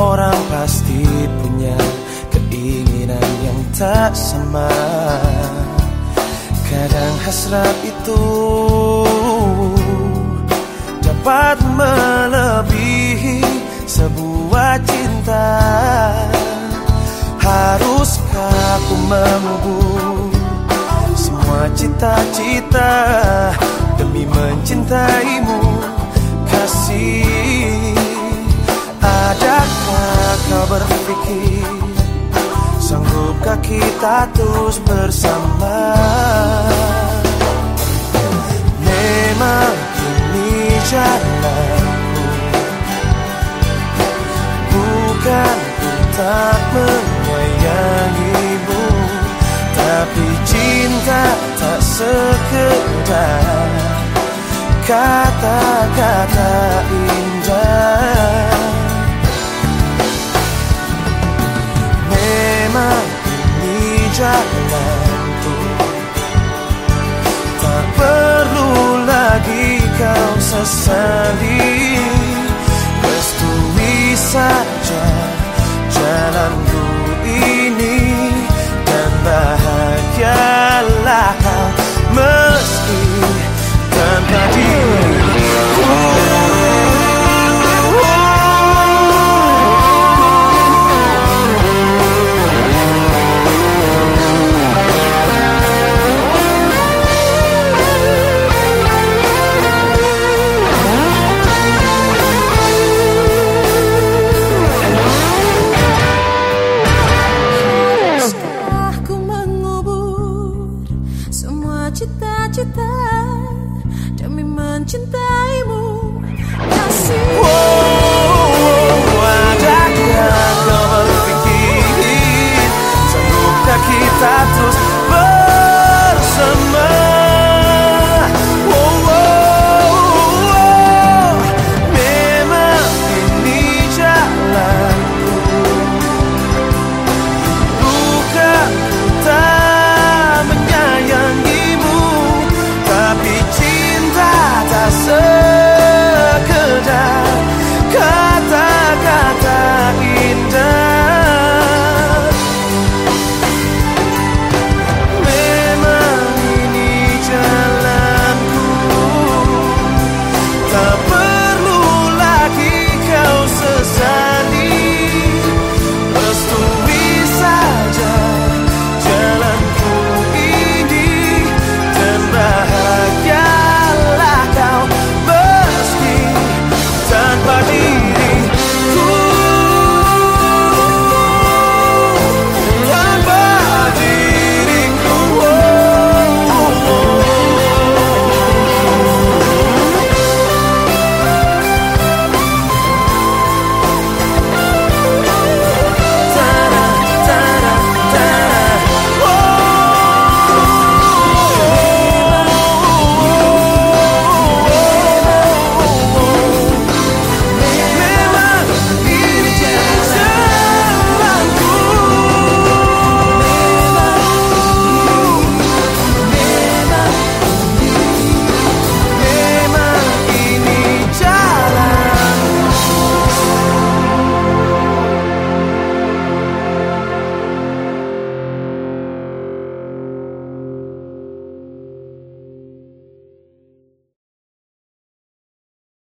orang pasti punya keinginan yang tak sama. Kadang hasrat itu dapat melebihi sebuah cinta. Haruskah aku mengubur semua cita-cita demi mencintaimu? Kasih kita terus bersama. Memang ini jalanku Bukan ku tak menyayangimu Tapi cinta tak sekedar. Kata-kata indah jalanku. Tak perlu lagi kau sesali cita-cita demi mencintaimu. Kasih.